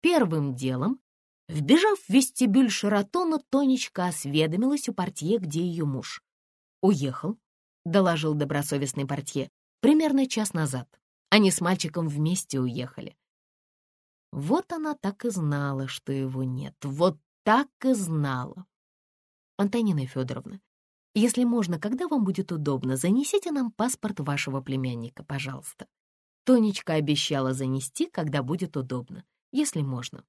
Первым делом, вбежав в вестибюль Шератона, Тонечка осведомилась у портье, где ее муж. «Уехал», — доложил добросовестный портье, — «примерно час назад. Они с мальчиком вместе уехали». Вот она так и знала, что его нет. Вот так и знала. Антонина Федоровна, если можно, когда вам будет удобно, занесите нам паспорт вашего племянника, пожалуйста. Тонечка обещала занести, когда будет удобно, если можно.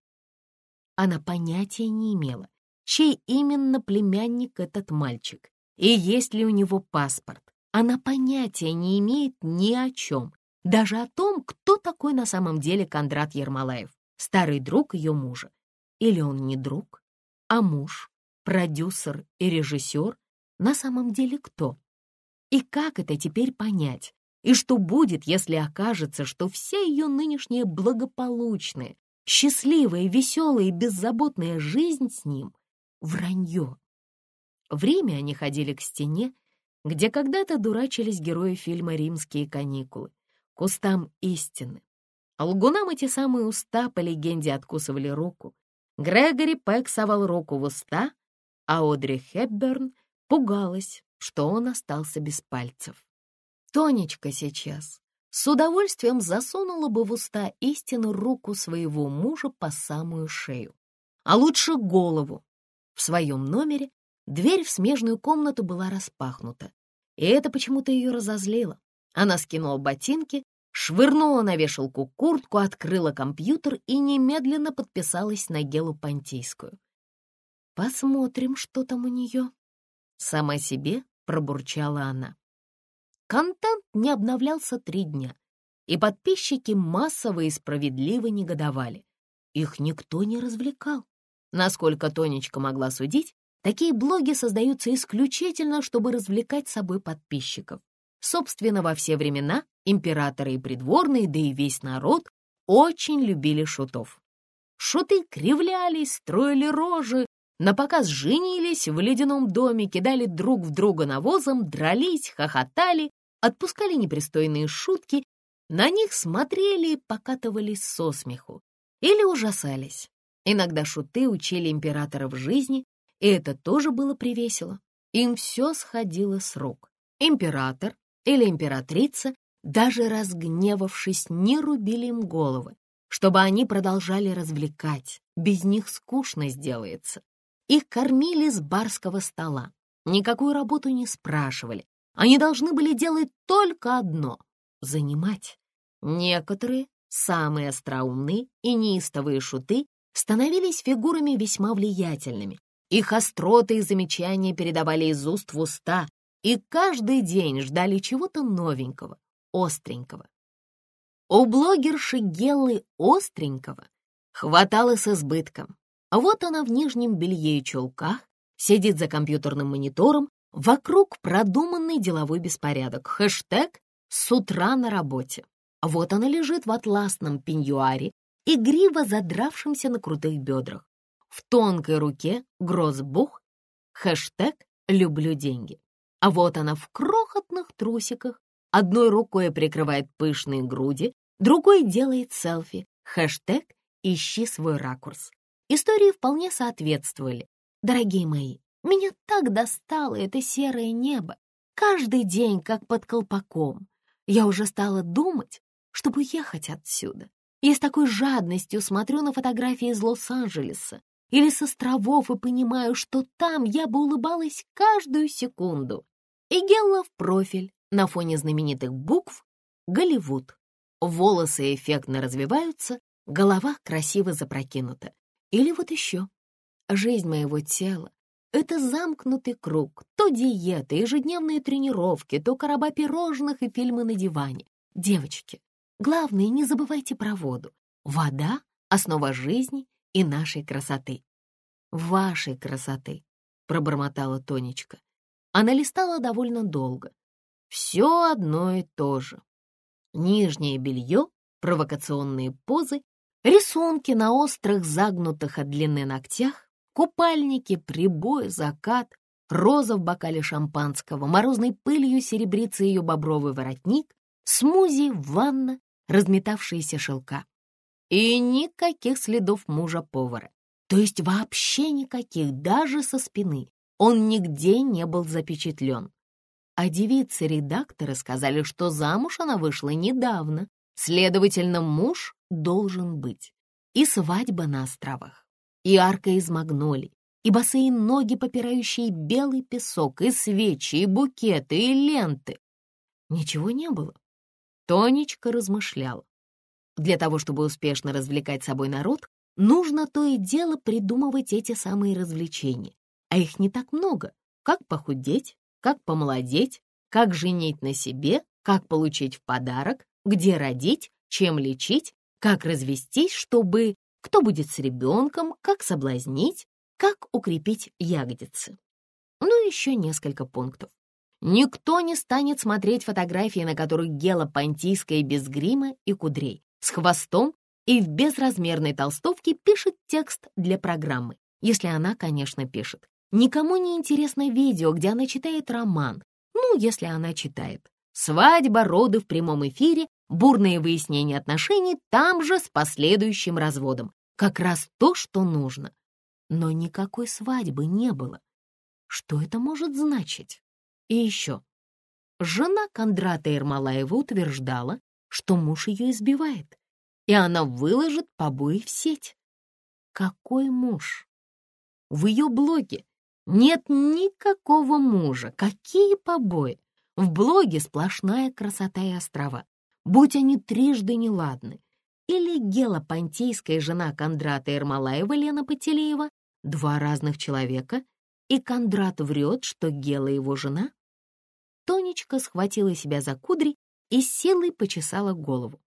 Она понятия не имела, чей именно племянник этот мальчик и есть ли у него паспорт. Она понятия не имеет ни о чем, даже о том, кто такой на самом деле Кондрат Ермолаев, старый друг ее мужа. Или он не друг, а муж, продюсер и режиссер на самом деле кто? И как это теперь понять? И что будет, если окажется, что вся ее нынешняя благополучная, счастливая, веселая и беззаботная жизнь с ним — вранье? Время они ходили к стене, где когда-то дурачились герои фильма «Римские каникулы», к устам истины. А лгунам эти самые уста, по легенде, откусывали руку. Грегори Пэк совал руку в уста, а Одри Хепберн пугалась, что он остался без пальцев. Тонечка сейчас с удовольствием засунула бы в уста истину руку своего мужа по самую шею, а лучше голову. В своем номере дверь в смежную комнату была распахнута, и это почему-то ее разозлило. Она скинула ботинки, швырнула на вешалку куртку, открыла компьютер и немедленно подписалась на Гелу Понтийскую. Посмотрим, что там у нее. Сама себе пробурчала она. Контент не обновлялся три дня, и подписчики массово и справедливо негодовали. Их никто не развлекал. Насколько Тонечка могла судить, такие блоги создаются исключительно, чтобы развлекать собой подписчиков. Собственно, во все времена императоры и придворные, да и весь народ очень любили шутов. Шуты кривлялись, строили рожи, на показ женились в ледяном доме, кидали друг в друга навозом, дрались, хохотали, отпускали непристойные шутки, на них смотрели и покатывались со смеху или ужасались. Иногда шуты учили императора в жизни, и это тоже было привесело. Им все сходило с рук. Император или императрица, даже разгневавшись, не рубили им головы, чтобы они продолжали развлекать, без них скучно сделается. Их кормили с барского стола, никакую работу не спрашивали. Они должны были делать только одно — занимать. Некоторые, самые остроумные и неистовые шуты, становились фигурами весьма влиятельными. Их остроты и замечания передавали из уст в уста, и каждый день ждали чего-то новенького, остренького. У блогерши Геллы Остренького хватало с избытком. Вот она в нижнем белье и чулках, сидит за компьютерным монитором, вокруг продуманный деловой беспорядок, хэштег «С утра на работе». Вот она лежит в атласном пеньюаре, игриво задравшемся на крутых бедрах. В тонкой руке грозбух, хэштег «Люблю деньги». А вот она в крохотных трусиках, одной рукой прикрывает пышные груди, другой делает селфи, хэштег «Ищи свой ракурс». Истории вполне соответствовали. Дорогие мои, меня так достало это серое небо. Каждый день, как под колпаком. Я уже стала думать, чтобы уехать отсюда. Я с такой жадностью смотрю на фотографии из Лос-Анджелеса или с островов и понимаю, что там я бы улыбалась каждую секунду. И Гелла в профиль на фоне знаменитых букв «Голливуд». Волосы эффектно развиваются, голова красиво запрокинута. Или вот еще. Жизнь моего тела — это замкнутый круг. То диеты, ежедневные тренировки, то короба пирожных и фильмы на диване. Девочки, главное, не забывайте про воду. Вода — основа жизни и нашей красоты. Вашей красоты, пробормотала Тонечка. Она листала довольно долго. Все одно и то же. Нижнее белье, провокационные позы Рисунки на острых, загнутых от длины ногтях, купальники, прибой, закат, роза в бокале шампанского, морозной пылью серебрится ее бобровый воротник, смузи, ванна, разметавшиеся шелка. И никаких следов мужа-повара. То есть вообще никаких, даже со спины. Он нигде не был запечатлен. А девицы-редакторы сказали, что замуж она вышла недавно, следовательно, муж должен быть. И свадьба на островах, и арка из магнолий, и босые ноги, попирающие белый песок, и свечи, и букеты, и ленты. Ничего не было. Тонечка размышляла. Для того, чтобы успешно развлекать собой народ, нужно то и дело придумывать эти самые развлечения. А их не так много. Как похудеть, как помолодеть, как женить на себе, как получить в подарок, где родить, чем лечить, как развестись, чтобы кто будет с ребенком, как соблазнить, как укрепить ягодицы. Ну, еще несколько пунктов. Никто не станет смотреть фотографии, на которых Гела Понтийская без грима и кудрей, с хвостом и в безразмерной толстовке пишет текст для программы, если она, конечно, пишет. Никому не интересно видео, где она читает роман, ну, если она читает. Свадьба, роды в прямом эфире, бурные выяснения отношений там же с последующим разводом. Как раз то, что нужно. Но никакой свадьбы не было. Что это может значить? И еще. Жена Кондрата Ермолаева утверждала, что муж ее избивает, и она выложит побои в сеть. Какой муж? В ее блоге нет никакого мужа. Какие побои? В блоге сплошная красота и острова, будь они трижды неладны. Или Гела Понтийская жена Кондрата Ермолаева Лена Потелеева, два разных человека, и Кондрат врет, что Гела его жена? Тонечка схватила себя за кудри и силой почесала голову.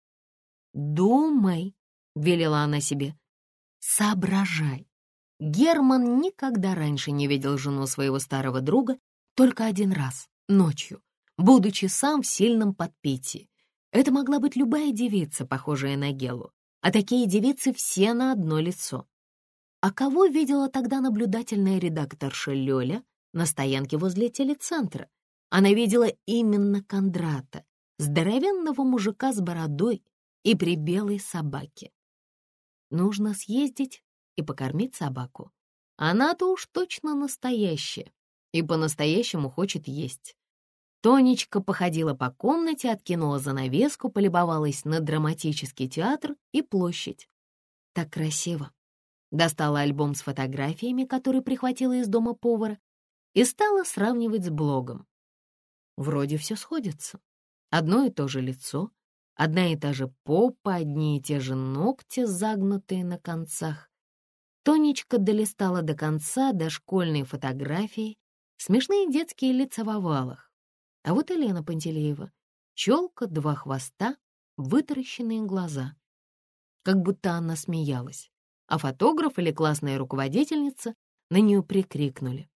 «Думай», — велела она себе, — «соображай». Герман никогда раньше не видел жену своего старого друга, только один раз, ночью, будучи сам в сильном подпитии. Это могла быть любая девица, похожая на Гелу, а такие девицы все на одно лицо. А кого видела тогда наблюдательная редакторша Лёля на стоянке возле телецентра? Она видела именно Кондрата, здоровенного мужика с бородой и при белой собаке. Нужно съездить и покормить собаку. Она-то уж точно настоящая и по-настоящему хочет есть. Тонечка походила по комнате, откинула занавеску, полюбовалась на драматический театр и площадь. Так красиво. Достала альбом с фотографиями, который прихватила из дома повара, и стала сравнивать с блогом. Вроде все сходится. Одно и то же лицо, одна и та же попа, одни и те же ногти, загнутые на концах. Тонечка долистала до конца, до школьной фотографии, смешные детские лица в овалах. А вот Елена Пантелеева. Челка, два хвоста, вытаращенные глаза. Как будто она смеялась, а фотограф или классная руководительница на нее прикрикнули.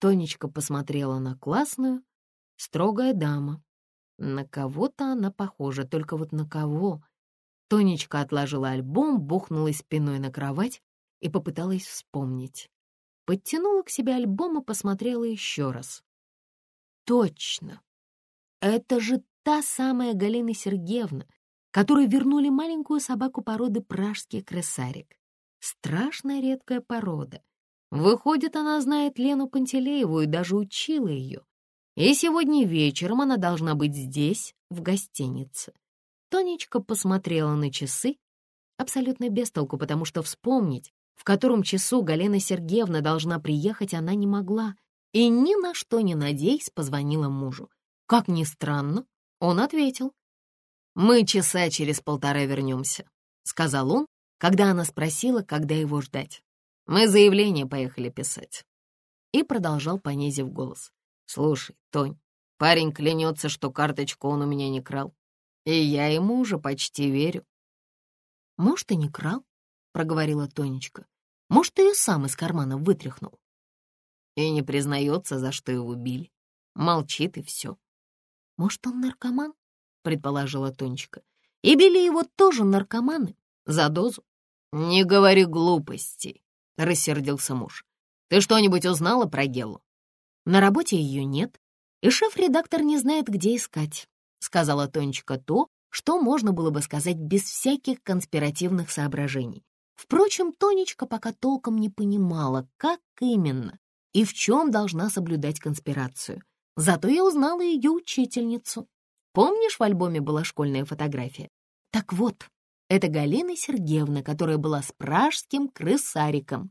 Тонечка посмотрела на классную, Строгая дама. На кого-то она похожа, только вот на кого? Тонечка отложила альбом, бухнулась спиной на кровать и попыталась вспомнить. Подтянула к себе альбом и посмотрела еще раз. Точно! Это же та самая Галина Сергеевна, которой вернули маленькую собаку породы пражский крысарик. Страшная редкая порода. Выходит, она знает Лену Пантелееву и даже учила ее. И сегодня вечером она должна быть здесь, в гостинице. Тонечка посмотрела на часы, абсолютно без толку, потому что вспомнить, в котором часу Галина Сергеевна должна приехать, она не могла, и ни на что не надеясь позвонила мужу. Как ни странно, он ответил. «Мы часа через полтора вернемся», — сказал он, когда она спросила, когда его ждать. «Мы заявление поехали писать». И продолжал, понизив голос. Слушай, Тонь, парень клянется, что карточку он у меня не крал. И я ему уже почти верю. Может, и не крал, проговорила Тонечка. Может, ее сам из кармана вытряхнул. И не признается, за что его били. Молчит и все. Может, он наркоман? предположила Тонечка. И били его тоже наркоманы за дозу. Не говори глупостей, рассердился муж. Ты что-нибудь узнала про Гелу? На работе ее нет, и шеф-редактор не знает, где искать», — сказала Тонечка то, что можно было бы сказать без всяких конспиративных соображений. Впрочем, Тонечка пока толком не понимала, как именно и в чем должна соблюдать конспирацию. Зато я узнала ее учительницу. Помнишь, в альбоме была школьная фотография? Так вот, это Галина Сергеевна, которая была с пражским крысариком.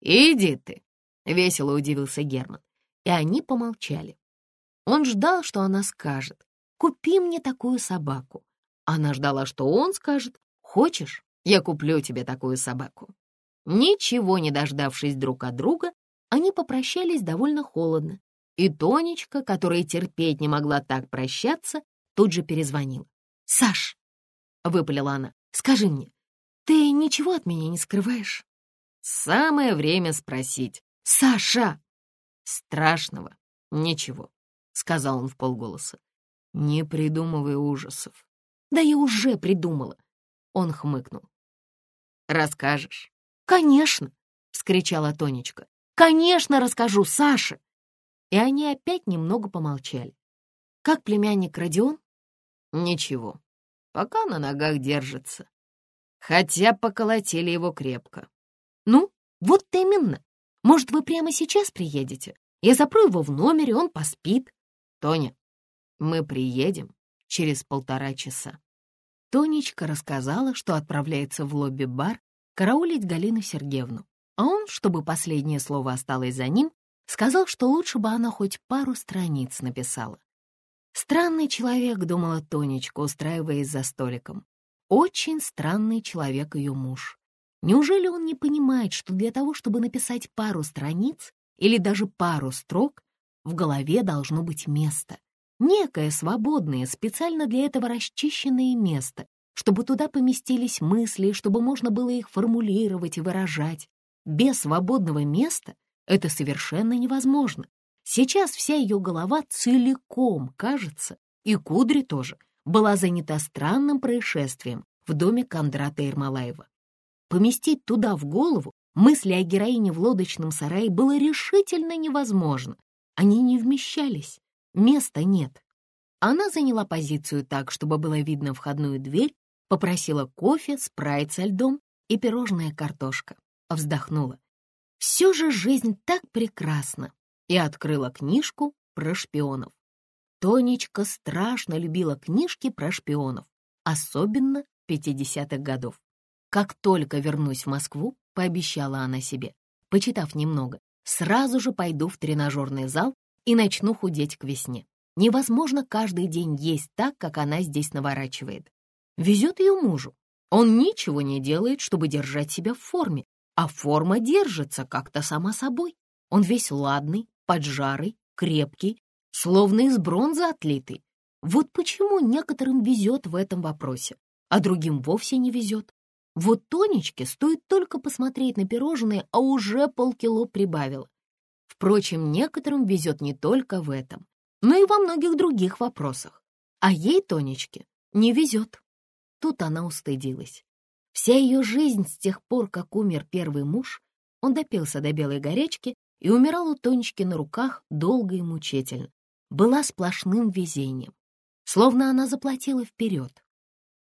«Иди ты!» — весело удивился Герман. И они помолчали. Он ждал, что она скажет, «Купи мне такую собаку». Она ждала, что он скажет, «Хочешь, я куплю тебе такую собаку». Ничего не дождавшись друг от друга, они попрощались довольно холодно. И Тонечка, которая терпеть не могла так прощаться, тут же перезвонила. «Саш!» — выпалила она. «Скажи мне, ты ничего от меня не скрываешь?» «Самое время спросить. Саша!» «Страшного ничего», — сказал он в полголоса. «Не придумывай ужасов». «Да я уже придумала». Он хмыкнул. «Расскажешь?» «Конечно!» — вскричала Тонечка. «Конечно расскажу, Саше!» И они опять немного помолчали. «Как племянник Родион?» «Ничего, пока на ногах держится. Хотя поколотили его крепко». «Ну, вот именно. Может, вы прямо сейчас приедете? Я запру его в номере, он поспит». «Тоня, мы приедем через полтора часа». Тонечка рассказала, что отправляется в лобби-бар караулить Галину Сергеевну, а он, чтобы последнее слово осталось за ним, сказал, что лучше бы она хоть пару страниц написала. Странный человек, думала Тонечка, устраиваясь за столиком. Очень странный человек ее муж. Неужели он не понимает, что для того, чтобы написать пару страниц или даже пару строк, в голове должно быть место? Некое свободное, специально для этого расчищенное место, чтобы туда поместились мысли, чтобы можно было их формулировать и выражать. Без свободного места это совершенно невозможно. Сейчас вся ее голова целиком, кажется, и кудри тоже, была занята странным происшествием в доме Кондрата Ермолаева. Поместить туда в голову мысли о героине в лодочном сарае было решительно невозможно. Они не вмещались, места нет. Она заняла позицию так, чтобы было видно входную дверь, попросила кофе, спрайт со льдом и пирожная картошка. Вздохнула. Все же жизнь так прекрасна. И открыла книжку про шпионов. Тонечка страшно любила книжки про шпионов, особенно 50-х годов. Как только вернусь в Москву, пообещала она себе, почитав немного, сразу же пойду в тренажерный зал и начну худеть к весне. Невозможно каждый день есть так, как она здесь наворачивает. Везет ее мужу. Он ничего не делает, чтобы держать себя в форме, а форма держится как-то сама собой. Он весь ладный, поджарый, крепкий, словно из бронзы отлитый. Вот почему некоторым везет в этом вопросе, а другим вовсе не везет. Вот Тонечке стоит только посмотреть на пирожные, а уже полкило прибавила. Впрочем, некоторым везет не только в этом, но и во многих других вопросах. А ей, Тонечке, не везет. Тут она устыдилась. Вся ее жизнь с тех пор, как умер первый муж, он допился до белой горячки и умирал у Тонечки на руках долго и мучительно, была сплошным везением. Словно она заплатила вперед.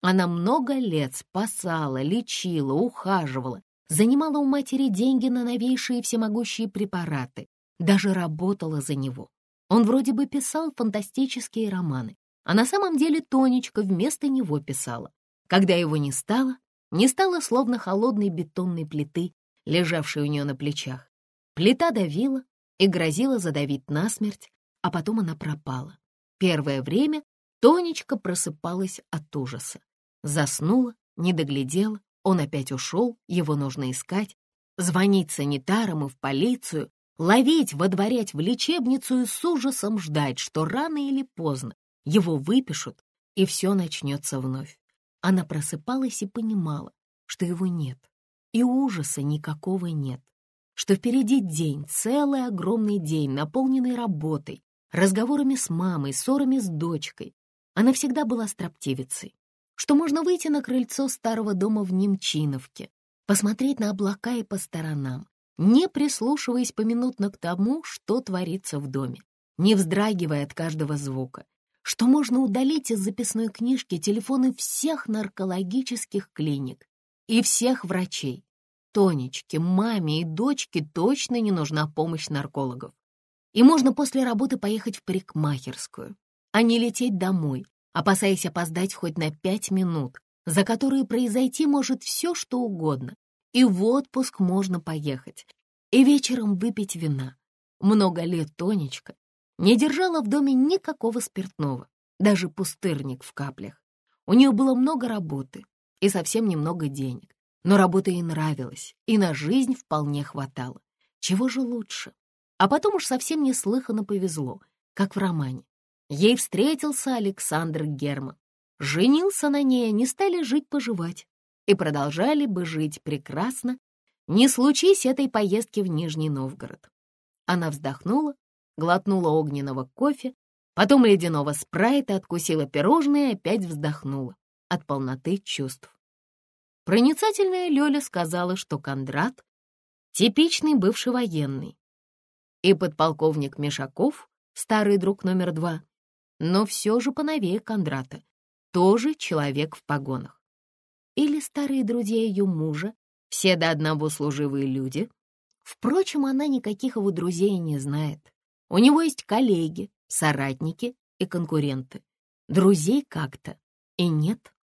Она много лет спасала, лечила, ухаживала, занимала у матери деньги на новейшие всемогущие препараты, даже работала за него. Он вроде бы писал фантастические романы, а на самом деле Тонечка вместо него писала. Когда его не стало, не стало словно холодной бетонной плиты, лежавшей у нее на плечах. Плита давила и грозила задавить насмерть, а потом она пропала. Первое время Тонечка просыпалась от ужаса. Заснула, не доглядела, он опять ушел, его нужно искать, звонить санитарам и в полицию, ловить, водворять в лечебницу и с ужасом ждать, что рано или поздно его выпишут, и все начнется вновь. Она просыпалась и понимала, что его нет, и ужаса никакого нет, что впереди день, целый огромный день, наполненный работой, разговорами с мамой, ссорами с дочкой. Она всегда была строптивицей, что можно выйти на крыльцо старого дома в Немчиновке, посмотреть на облака и по сторонам, не прислушиваясь поминутно к тому, что творится в доме, не вздрагивая от каждого звука, что можно удалить из записной книжки телефоны всех наркологических клиник и всех врачей. Тонечке, маме и дочке точно не нужна помощь наркологов. И можно после работы поехать в парикмахерскую, а не лететь домой, опасаясь опоздать хоть на пять минут, за которые произойти может все, что угодно. И в отпуск можно поехать, и вечером выпить вина. Много лет Тонечка не держала в доме никакого спиртного, даже пустырник в каплях. У нее было много работы и совсем немного денег, но работа ей нравилась, и на жизнь вполне хватало. Чего же лучше? А потом уж совсем неслыханно повезло, как в романе. Ей встретился Александр Герман. Женился на ней, они стали жить-поживать и продолжали бы жить прекрасно, не случись этой поездки в Нижний Новгород. Она вздохнула глотнула огненного кофе, потом ледяного спрайта, откусила пирожное и опять вздохнула от полноты чувств. Проницательная Лёля сказала, что Кондрат — типичный бывший военный. И подполковник Мешаков, старый друг номер два, но все же поновее Кондрата, тоже человек в погонах. Или старые друзья ее мужа, все до одного служивые люди. Впрочем, она никаких его друзей не знает. У него есть коллеги, соратники и конкуренты. Друзей как-то и нет.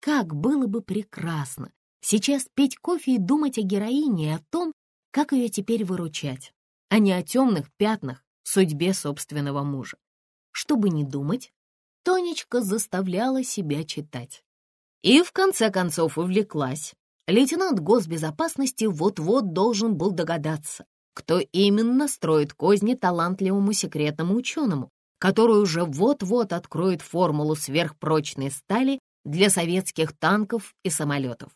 Как было бы прекрасно сейчас пить кофе и думать о героине и о том, как ее теперь выручать, а не о темных пятнах в судьбе собственного мужа. Чтобы не думать, Тонечка заставляла себя читать. И в конце концов увлеклась. Лейтенант госбезопасности вот-вот должен был догадаться, кто именно строит козни талантливому секретному ученому, который уже вот-вот откроет формулу сверхпрочной стали для советских танков и самолетов.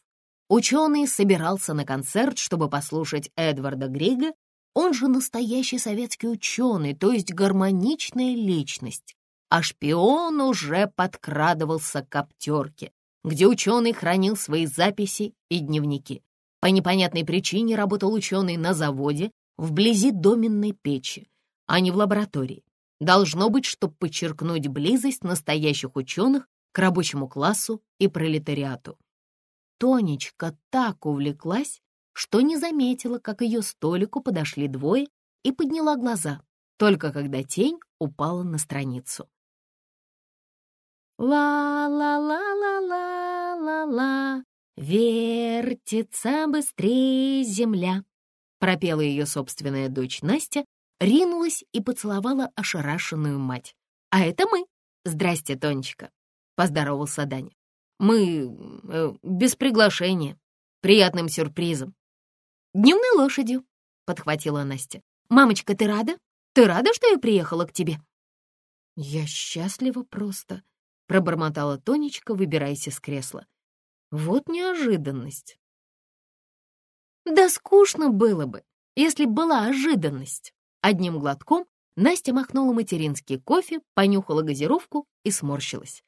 Ученый собирался на концерт, чтобы послушать Эдварда Грига, он же настоящий советский ученый, то есть гармоничная личность. А шпион уже подкрадывался к коптерке, где ученый хранил свои записи и дневники. По непонятной причине работал ученый на заводе, вблизи доменной печи, а не в лаборатории. Должно быть, чтобы подчеркнуть близость настоящих ученых к рабочему классу и пролетариату. Тонечка так увлеклась, что не заметила, как ее столику подошли двое и подняла глаза, только когда тень упала на страницу. «Ла-ла-ла-ла-ла-ла-ла, вертится быстрее земля», пропела ее собственная дочь Настя, ринулась и поцеловала ошарашенную мать. «А это мы. Здрасте, Тонечка», — поздоровался Даня. «Мы э, без приглашения. Приятным сюрпризом». «Дневной лошадью», — подхватила Настя. «Мамочка, ты рада? Ты рада, что я приехала к тебе?» «Я счастлива просто», — пробормотала Тонечка, выбираясь из кресла. «Вот неожиданность». Да скучно было бы, если была ожиданность. Одним глотком Настя махнула материнский кофе, понюхала газировку и сморщилась.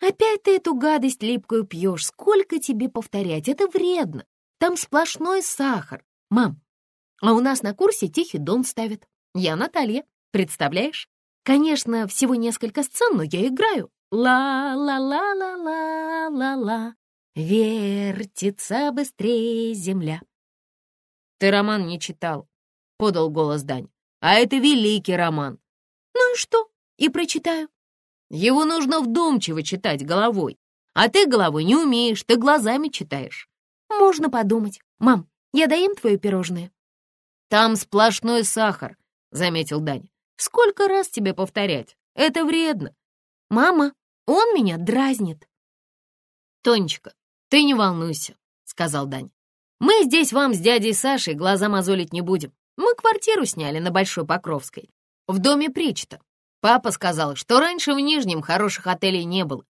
«Опять ты эту гадость липкую пьешь. Сколько тебе повторять? Это вредно. Там сплошной сахар. Мам, а у нас на курсе Тихий Дон ставят. Я Наталья, представляешь? Конечно, всего несколько сцен, но я играю. Ла-ла-ла-ла-ла-ла-ла. Вертится быстрее земля. «Ты роман не читал», — подал голос Дань. «А это великий роман». «Ну и что? И прочитаю». «Его нужно вдумчиво читать головой. А ты головой не умеешь, ты глазами читаешь». «Можно подумать. Мам, я доем твое пирожное?» «Там сплошной сахар», — заметил Дань. «Сколько раз тебе повторять? Это вредно». «Мама, он меня дразнит». «Тонечка, ты не волнуйся», — сказал Дань. Мы здесь вам с дядей Сашей глаза мозолить не будем. Мы квартиру сняли на Большой Покровской, в доме Причта. Папа сказал, что раньше в Нижнем хороших отелей не было.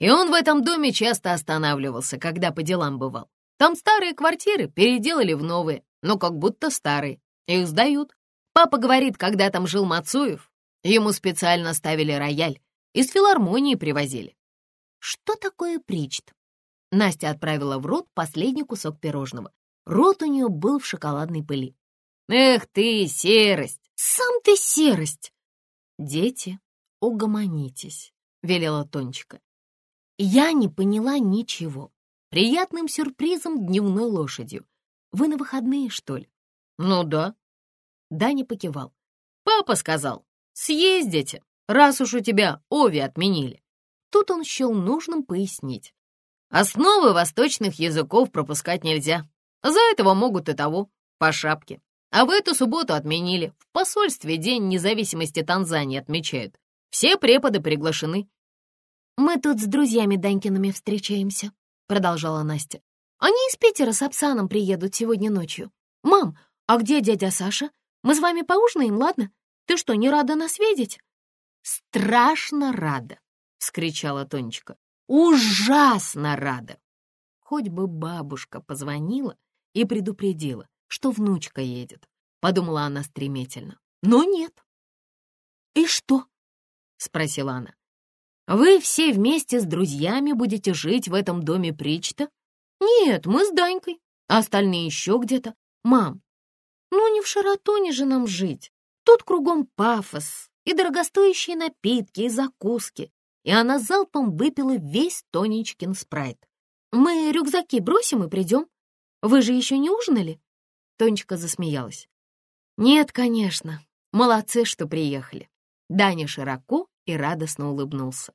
И он в этом доме часто останавливался, когда по делам бывал. Там старые квартиры переделали в новые, но как будто старые. Их сдают. Папа говорит, когда там жил Мацуев, ему специально ставили рояль, из филармонии привозили. Что такое Причт? Настя отправила в рот последний кусок пирожного. Рот у нее был в шоколадной пыли. «Эх ты, серость! Сам ты серость!» Дети угомонитесь», — велела Тончика. Я не поняла ничего. Приятным сюрпризом дневной лошадью. Вы на выходные, что ли? Ну да. Даня покивал. Папа сказал, съездите, раз уж у тебя Ови отменили. Тут он счел нужным пояснить. Основы восточных языков пропускать нельзя. За этого могут и того, по шапке. А в эту субботу отменили. В посольстве День независимости Танзании отмечают. Все преподы приглашены. «Мы тут с друзьями Данькиными встречаемся», — продолжала Настя. «Они из Питера с Апсаном приедут сегодня ночью. Мам, а где дядя Саша? Мы с вами поужинаем, ладно? Ты что, не рада нас видеть?» «Страшно рада!» — вскричала Тонечка. «Ужасно рада!» Хоть бы бабушка позвонила и предупредила, что внучка едет, подумала она стремительно. Но нет. «И что?» — спросила она. Вы все вместе с друзьями будете жить в этом доме Причта? Нет, мы с Данькой, а остальные еще где-то. Мам, ну не в Шаратоне же нам жить. Тут кругом пафос и дорогостоящие напитки, и закуски. И она залпом выпила весь Тонечкин спрайт. Мы рюкзаки бросим и придем. Вы же еще не ужинали? Тонечка засмеялась. Нет, конечно. Молодцы, что приехали. Даня широко и радостно улыбнулся.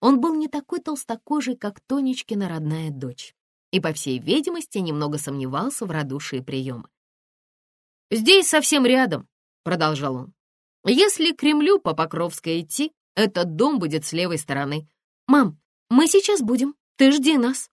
Он был не такой толстокожий, как Тонечкина родная дочь, и, по всей видимости, немного сомневался в радушии приема. «Здесь совсем рядом», — продолжал он. «Если к Кремлю по Покровской идти, этот дом будет с левой стороны. Мам, мы сейчас будем, ты жди нас».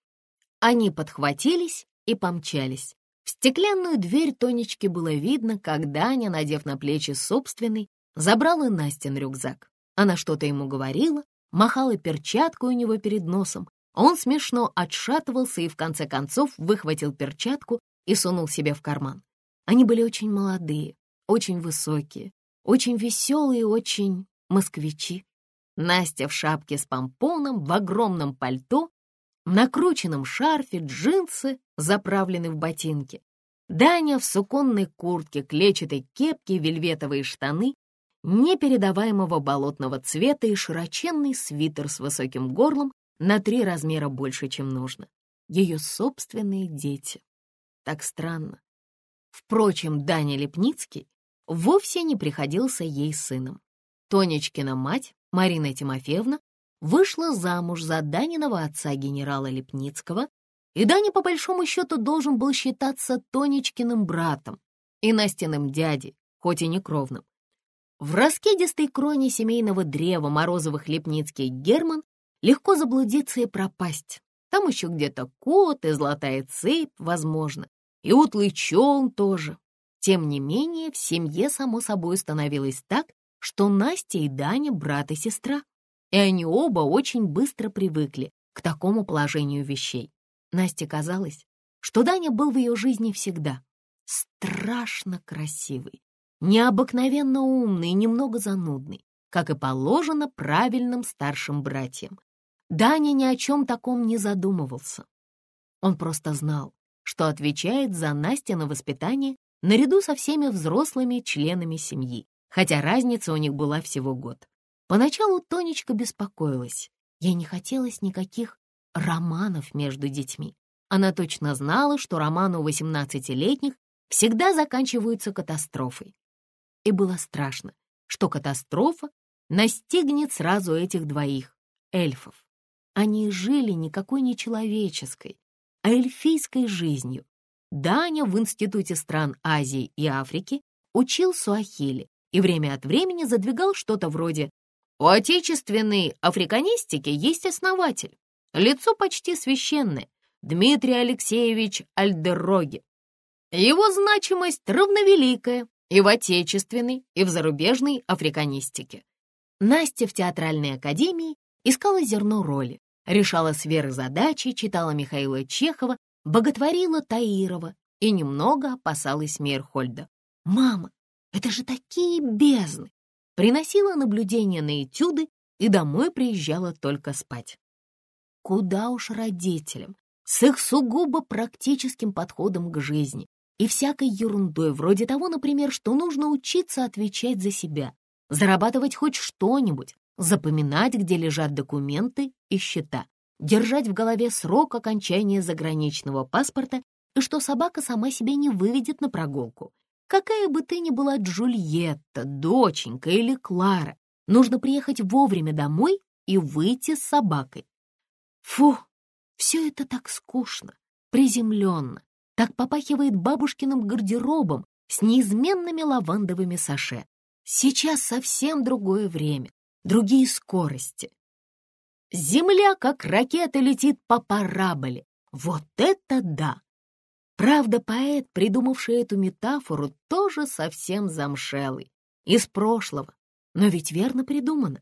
Они подхватились и помчались. В стеклянную дверь Тонечки было видно, как Даня, надев на плечи собственный, забрал и Настин рюкзак. Она что-то ему говорила, махала перчаткой у него перед носом. Он смешно отшатывался и в конце концов выхватил перчатку и сунул себе в карман. Они были очень молодые, очень высокие, очень веселые, очень москвичи. Настя в шапке с помпоном, в огромном пальто, накрученном шарфе, джинсы, заправлены в ботинки. Даня в суконной куртке, клетчатой кепке, вельветовые штаны непередаваемого болотного цвета и широченный свитер с высоким горлом на три размера больше, чем нужно. Ее собственные дети. Так странно. Впрочем, Даня Лепницкий вовсе не приходился ей сыном. Тонечкина мать, Марина Тимофеевна, вышла замуж за Даниного отца генерала Лепницкого, и Даня по большому счету должен был считаться Тонечкиным братом и Настиным дядей, хоть и не кровным. В раскидистой кроне семейного древа Морозовых Лепницких Герман легко заблудиться и пропасть. Там еще где-то кот и золотая цепь, возможно, и утлый челн тоже. Тем не менее, в семье, само собой, становилось так, что Настя и Даня — брат и сестра, и они оба очень быстро привыкли к такому положению вещей. Насте казалось, что Даня был в ее жизни всегда страшно красивый, необыкновенно умный и немного занудный, как и положено правильным старшим братьям. Даня ни о чем таком не задумывался. Он просто знал, что отвечает за Настя воспитание наряду со всеми взрослыми членами семьи, хотя разница у них была всего год. Поначалу Тонечка беспокоилась. Ей не хотелось никаких романов между детьми. Она точно знала, что романы у 18-летних всегда заканчиваются катастрофой и было страшно, что катастрофа настигнет сразу этих двоих эльфов. Они жили никакой не человеческой, а эльфийской жизнью. Даня в Институте стран Азии и Африки учил суахили и время от времени задвигал что-то вроде «У отечественной африканистики есть основатель, лицо почти священное, Дмитрий Алексеевич Альдерроги. Его значимость равновеликая, и в отечественной, и в зарубежной африканистике. Настя в театральной академии искала зерно роли, решала сверхзадачи, читала Михаила Чехова, боготворила Таирова и немного опасалась Мейерхольда. «Мама, это же такие бездны!» Приносила наблюдения на этюды и домой приезжала только спать. Куда уж родителям, с их сугубо практическим подходом к жизни, и всякой ерундой, вроде того, например, что нужно учиться отвечать за себя, зарабатывать хоть что-нибудь, запоминать, где лежат документы и счета, держать в голове срок окончания заграничного паспорта и что собака сама себя не выведет на прогулку. Какая бы ты ни была Джульетта, доченька или Клара, нужно приехать вовремя домой и выйти с собакой. Фу, все это так скучно, приземленно, так попахивает бабушкиным гардеробом с неизменными лавандовыми саше. Сейчас совсем другое время, другие скорости. Земля, как ракета, летит по параболе. Вот это да! Правда, поэт, придумавший эту метафору, тоже совсем замшелый, из прошлого, но ведь верно придумано.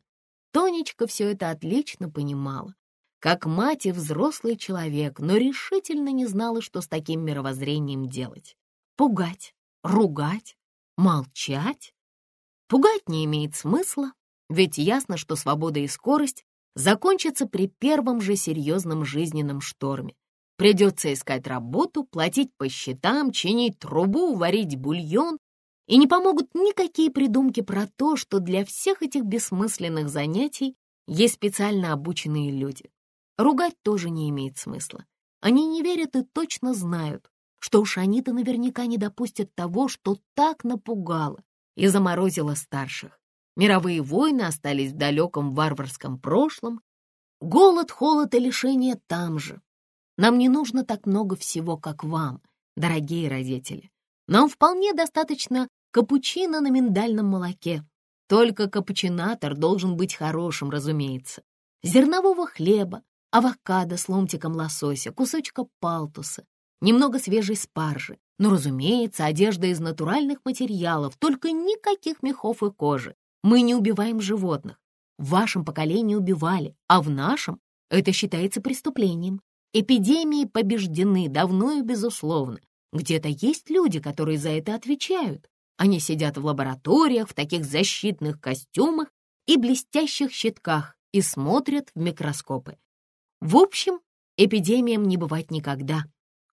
Тонечка все это отлично понимала, как мать и взрослый человек, но решительно не знала, что с таким мировоззрением делать. Пугать, ругать, молчать? Пугать не имеет смысла, ведь ясно, что свобода и скорость закончатся при первом же серьезном жизненном шторме. Придется искать работу, платить по счетам, чинить трубу, варить бульон. И не помогут никакие придумки про то, что для всех этих бессмысленных занятий есть специально обученные люди. Ругать тоже не имеет смысла. Они не верят и точно знают, что уж они-то наверняка не допустят того, что так напугало и заморозило старших. Мировые войны остались в далеком варварском прошлом. Голод, холод и лишение там же, нам не нужно так много всего, как вам, дорогие родители. Нам вполне достаточно капучино на миндальном молоке. Только капучинатор должен быть хорошим, разумеется. Зернового хлеба, авокадо с ломтиком лосося, кусочка палтуса, немного свежей спаржи. Но, разумеется, одежда из натуральных материалов, только никаких мехов и кожи. Мы не убиваем животных. В вашем поколении убивали, а в нашем это считается преступлением. Эпидемии побеждены давно и безусловно. Где-то есть люди, которые за это отвечают. Они сидят в лабораториях в таких защитных костюмах и блестящих щитках и смотрят в микроскопы. В общем, эпидемиям не бывать никогда.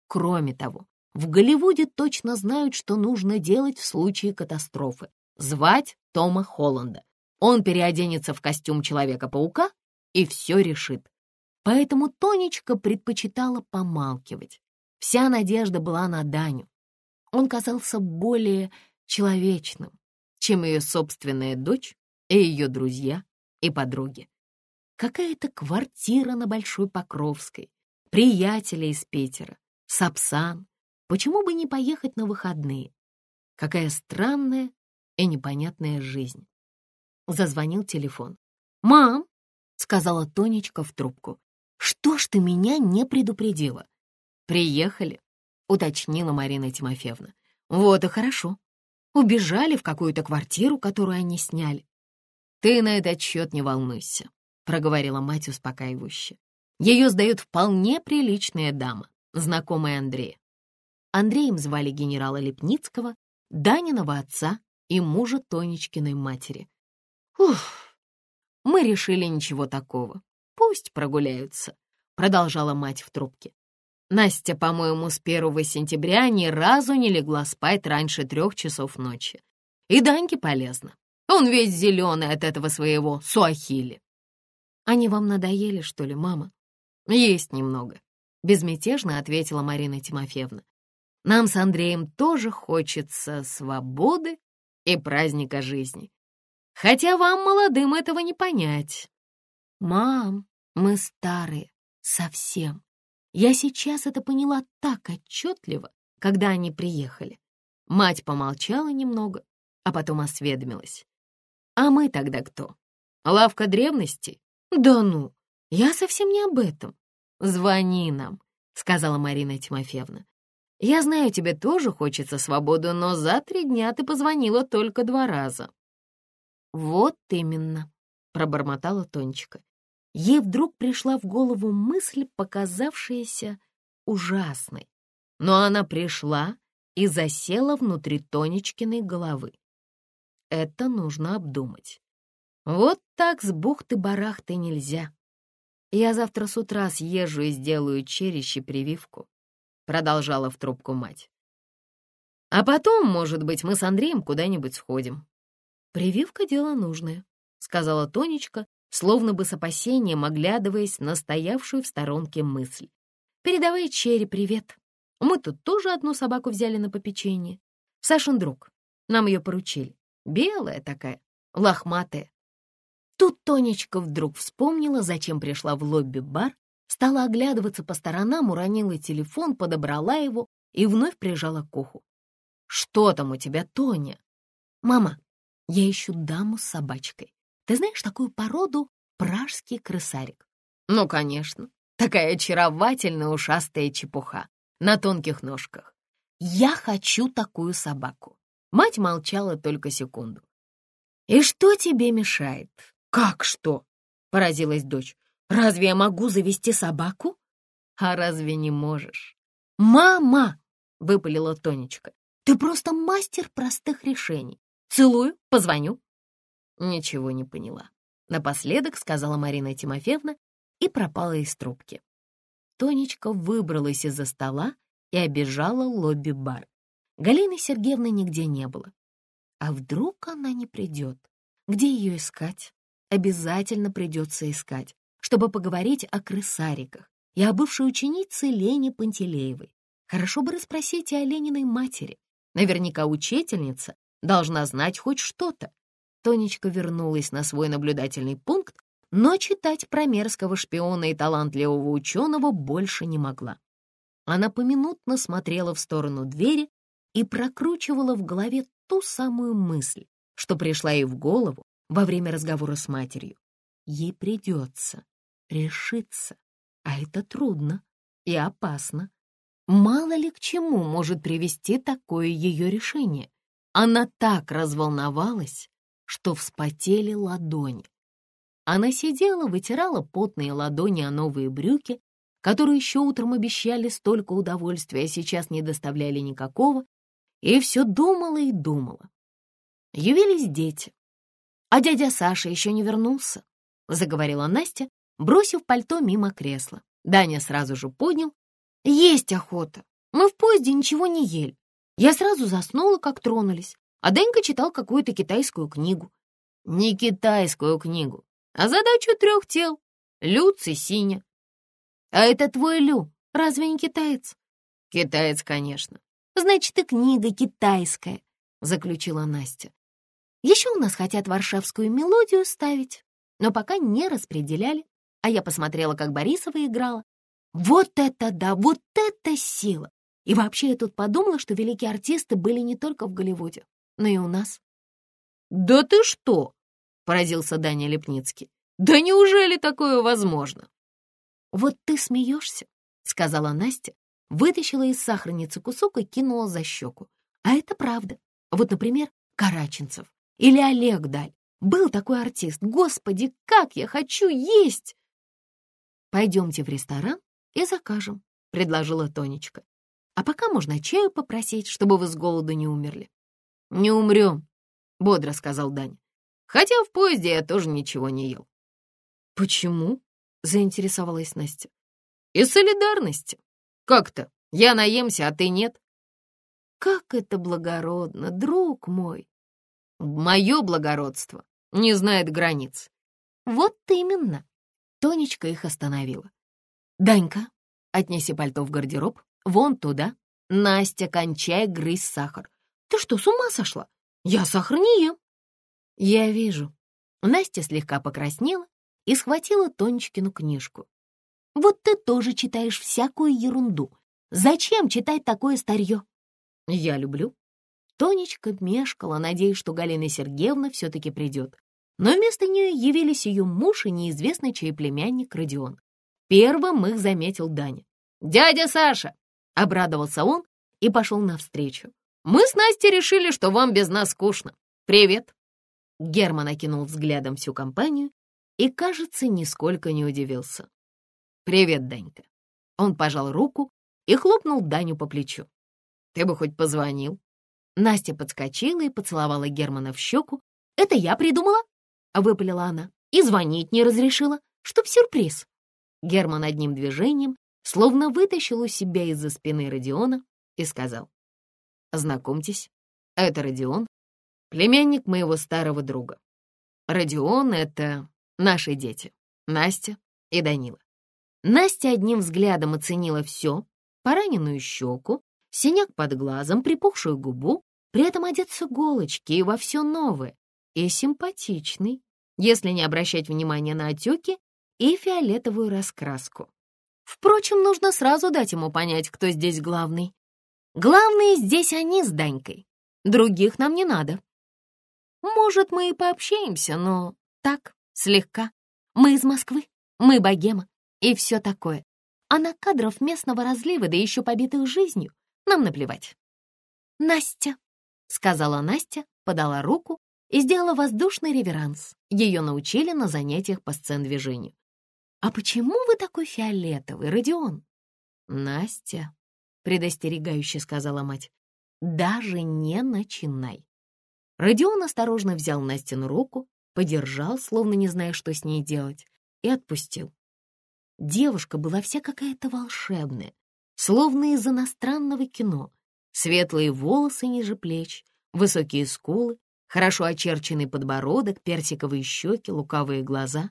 Кроме того, в Голливуде точно знают, что нужно делать в случае катастрофы. Звать Тома Холланда. Он переоденется в костюм Человека-паука и все решит. Поэтому Тонечка предпочитала помалкивать. Вся надежда была на Даню. Он казался более человечным, чем ее собственная дочь и ее друзья и подруги. Какая-то квартира на Большой Покровской, приятеля из Питера, Сапсан. Почему бы не поехать на выходные? Какая странная и непонятная жизнь. Зазвонил телефон. «Мам!» — сказала Тонечка в трубку. Что ж ты меня не предупредила? Приехали, уточнила Марина Тимофеевна. Вот и хорошо. Убежали в какую-то квартиру, которую они сняли. Ты на этот счет не волнуйся, проговорила мать успокаивающе. Ее сдают вполне приличная дама, знакомая Андрея. Андреем звали генерала Лепницкого, Даниного отца и мужа Тонечкиной матери. Ух, мы решили ничего такого. Пусть прогуляются», — продолжала мать в трубке. Настя, по-моему, с первого сентября ни разу не легла спать раньше трех часов ночи. И Даньке полезно. Он весь зеленый от этого своего суахили. Они вам надоели, что ли, мама? Есть немного, безмятежно ответила Марина Тимофеевна. Нам с Андреем тоже хочется свободы и праздника жизни. Хотя вам, молодым, этого не понять. «Мам, мы старые, совсем. Я сейчас это поняла так отчетливо, когда они приехали». Мать помолчала немного, а потом осведомилась. «А мы тогда кто? Лавка древности? Да ну, я совсем не об этом. Звони нам», — сказала Марина Тимофеевна. «Я знаю, тебе тоже хочется свободу, но за три дня ты позвонила только два раза». «Вот именно», — пробормотала Тонечка. Ей вдруг пришла в голову мысль, показавшаяся ужасной. Но она пришла и засела внутри Тонечкиной головы. Это нужно обдумать. Вот так с бухты-барахты нельзя. Я завтра с утра съезжу и сделаю черещи прививку, продолжала в трубку мать. А потом, может быть, мы с Андреем куда-нибудь сходим. Прививка — дело нужное, — сказала Тонечка, словно бы с опасением оглядываясь на стоявшую в сторонке мысль. «Передавай Черри привет. Мы тут тоже одну собаку взяли на попечение. Сашин друг. Нам ее поручили. Белая такая, лохматая. Тут Тонечка вдруг вспомнила, зачем пришла в лобби-бар, стала оглядываться по сторонам, уронила телефон, подобрала его и вновь прижала к уху. «Что там у тебя, Тоня?» «Мама, я ищу даму с собачкой. Ты знаешь такую породу пражский крысарик?» «Ну, конечно. Такая очаровательная ушастая чепуха на тонких ножках. Я хочу такую собаку». Мать молчала только секунду. «И что тебе мешает?» «Как что?» — поразилась дочь. «Разве я могу завести собаку?» «А разве не можешь?» «Мама!» — выпалила Тонечка. «Ты просто мастер простых решений. Целую, позвоню». Ничего не поняла. Напоследок сказала Марина Тимофеевна и пропала из трубки. Тонечка выбралась из-за стола и обежала лобби-бар. Галины Сергеевны нигде не было. А вдруг она не придет? Где ее искать? Обязательно придется искать, чтобы поговорить о крысариках и о бывшей ученице Лене Пантелеевой. Хорошо бы расспросить и о Лениной матери. Наверняка учительница должна знать хоть что-то. Тонечка вернулась на свой наблюдательный пункт, но читать про мерзкого шпиона и талантливого ученого больше не могла. Она поминутно смотрела в сторону двери, и прокручивала в голове ту самую мысль, что пришла ей в голову во время разговора с матерью. Ей придется решиться, а это трудно и опасно. Мало ли к чему может привести такое ее решение. Она так разволновалась, что вспотели ладони. Она сидела, вытирала потные ладони о новые брюки, которые еще утром обещали столько удовольствия, а сейчас не доставляли никакого, и все думала и думала. Явились дети. А дядя Саша еще не вернулся, заговорила Настя, бросив пальто мимо кресла. Даня сразу же поднял. Есть охота. Мы в поезде ничего не ели. Я сразу заснула, как тронулись, а Денька читал какую-то китайскую книгу. Не китайскую книгу, а задачу трех тел. Люц и Синя. А это твой Лю, разве не китаец? Китаец, конечно. Значит, и книга китайская, заключила Настя. Еще у нас хотят варшавскую мелодию ставить, но пока не распределяли. А я посмотрела, как Борисова играла. Вот это да, вот это сила! И вообще я тут подумала, что великие артисты были не только в Голливуде, но и у нас. «Да ты что?» — поразился Даня Лепницкий. «Да неужели такое возможно?» «Вот ты смеешься», — сказала Настя, вытащила из сахарницы кусок и кинула за щеку. А это правда. Вот, например, Караченцев или Олег Даль. Был такой артист. Господи, как я хочу есть! Пойдемте в ресторан и закажем, предложила Тонечка. А пока можно чаю попросить, чтобы вы с голоду не умерли. Не умрем, бодро сказал Даня. Хотя в поезде я тоже ничего не ел. Почему? заинтересовалась Настя. Из солидарности. Как-то я наемся, а ты нет. Как это благородно, друг мой. Мое благородство не знает границ. Вот именно. Тонечка их остановила. Данька, отнеси пальто в гардероб, вон туда. Настя, кончай грызть сахар. Ты что, с ума сошла? Я сахар не ем. Я вижу. Настя слегка покраснела и схватила Тонечкину книжку. Вот ты тоже читаешь всякую ерунду. Зачем читать такое старье? Я люблю. Тонечка мешкала, надеясь, что Галина Сергеевна все-таки придет. Но вместо нее явились ее муж и неизвестный чей племянник Родион. Первым их заметил Даня. «Дядя Саша!» — обрадовался он и пошел навстречу. «Мы с Настей решили, что вам без нас скучно. Привет!» Герман окинул взглядом всю компанию и, кажется, нисколько не удивился. «Привет, Данька». Он пожал руку и хлопнул Даню по плечу. «Ты бы хоть позвонил». Настя подскочила и поцеловала Германа в щеку. «Это я придумала?» — выпалила она. «И звонить не разрешила, чтоб сюрприз». Герман одним движением словно вытащил у себя из-за спины Родиона и сказал. «Знакомьтесь, это Родион, племянник моего старого друга». Родион — это наши дети, Настя и Данила. Настя одним взглядом оценила все, пораненную щеку, синяк под глазом, припухшую губу, при этом одет с иголочки и во все новое, и симпатичный, если не обращать внимания на отеки и фиолетовую раскраску. Впрочем, нужно сразу дать ему понять, кто здесь главный. Главные здесь они с Данькой. Других нам не надо. Может, мы и пообщаемся, но так, слегка. Мы из Москвы, мы богема и все такое. А на кадров местного разлива, да еще побитых жизнью, нам наплевать. «Настя», — сказала Настя, подала руку и сделала воздушный реверанс. Ее научили на занятиях по сцен-движению. «А почему вы такой фиолетовый, Родион?» «Настя», — предостерегающе сказала мать, — «даже не начинай». Родион осторожно взял Настину руку, подержал, словно не зная, что с ней делать, и отпустил. Девушка была вся какая-то волшебная, словно из иностранного кино. Светлые волосы ниже плеч, высокие скулы, хорошо очерченный подбородок, персиковые щеки, лукавые глаза.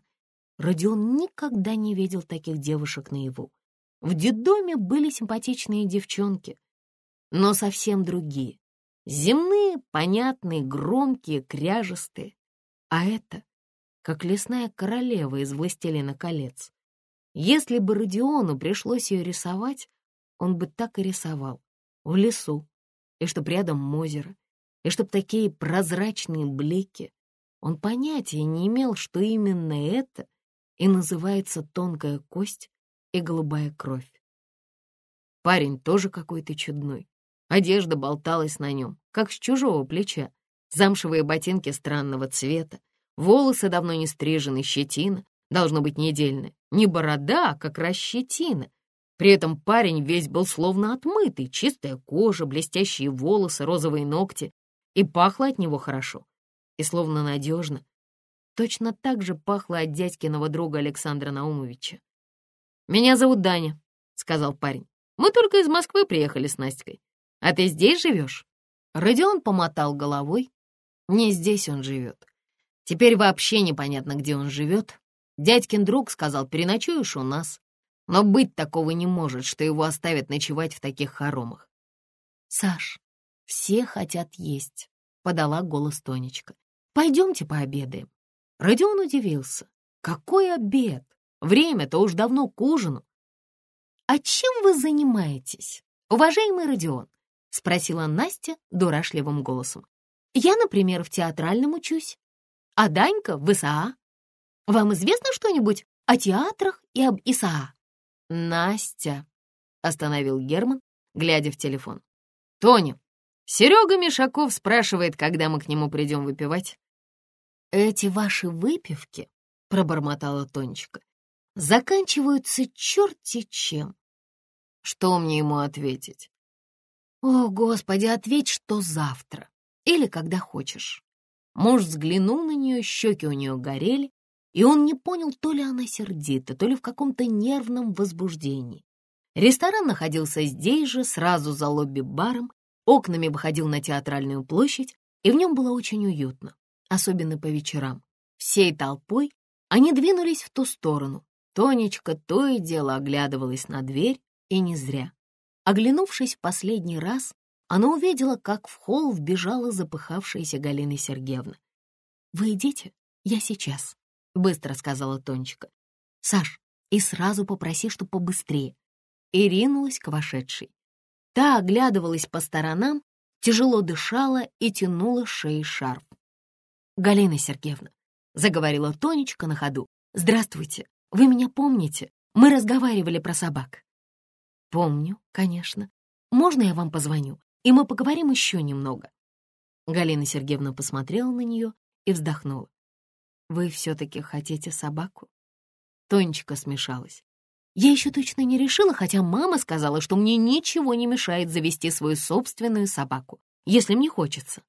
Родион никогда не видел таких девушек наяву. В детдоме были симпатичные девчонки, но совсем другие. Земные, понятные, громкие, кряжестые. А это как лесная королева из «Властелина колец». Если бы Родиону пришлось ее рисовать, он бы так и рисовал. В лесу, и чтоб рядом озеро, и чтоб такие прозрачные блики. Он понятия не имел, что именно это и называется тонкая кость и голубая кровь. Парень тоже какой-то чудной. Одежда болталась на нем, как с чужого плеча. Замшевые ботинки странного цвета, волосы давно не стрижены, щетина, должно быть недельная. Не борода, а как раз щетина. При этом парень весь был словно отмытый, чистая кожа, блестящие волосы, розовые ногти, и пахло от него хорошо, и словно надежно. Точно так же пахло от дядькиного друга Александра Наумовича. «Меня зовут Даня», — сказал парень. «Мы только из Москвы приехали с Настей. А ты здесь живешь?» Родион помотал головой. Не здесь он живет. Теперь вообще непонятно, где он живет. Дядькин друг сказал, переночуешь у нас. Но быть такого не может, что его оставят ночевать в таких хоромах. «Саш, «Все хотят есть», — подала голос Тонечка. «Пойдемте пообедаем». Родион удивился. «Какой обед? Время-то уж давно к ужину». «А чем вы занимаетесь, уважаемый Родион?» — спросила Настя дурашливым голосом. «Я, например, в театральном учусь, а Данька в ИСАА. Вам известно что-нибудь о театрах и об ИСАА?» «Настя», — остановил Герман, глядя в телефон. «Тоня, Серега Мишаков спрашивает, когда мы к нему придем выпивать. «Эти ваши выпивки, — пробормотала Тонечка, — заканчиваются черти чем. Что мне ему ответить? О, Господи, ответь, что завтра или когда хочешь. Муж взглянул на нее, щеки у нее горели, и он не понял, то ли она сердита, то ли в каком-то нервном возбуждении. Ресторан находился здесь же, сразу за лобби-баром, окнами выходил на театральную площадь, и в нем было очень уютно, особенно по вечерам. Всей толпой они двинулись в ту сторону. Тонечка то и дело оглядывалась на дверь, и не зря. Оглянувшись в последний раз, она увидела, как в холл вбежала запыхавшаяся Галина Сергеевна. «Вы идите, я сейчас», — быстро сказала Тонечка. «Саш, и сразу попроси, что побыстрее». И ринулась к вошедшей. Та оглядывалась по сторонам, тяжело дышала и тянула шеи шарф. «Галина Сергеевна», — заговорила Тонечка на ходу, «здравствуйте, вы меня помните? Мы разговаривали про собак». «Помню, конечно. Можно я вам позвоню, и мы поговорим еще немного?» Галина Сергеевна посмотрела на нее и вздохнула. «Вы все-таки хотите собаку?» Тонечка смешалась. Я еще точно не решила, хотя мама сказала, что мне ничего не мешает завести свою собственную собаку, если мне хочется.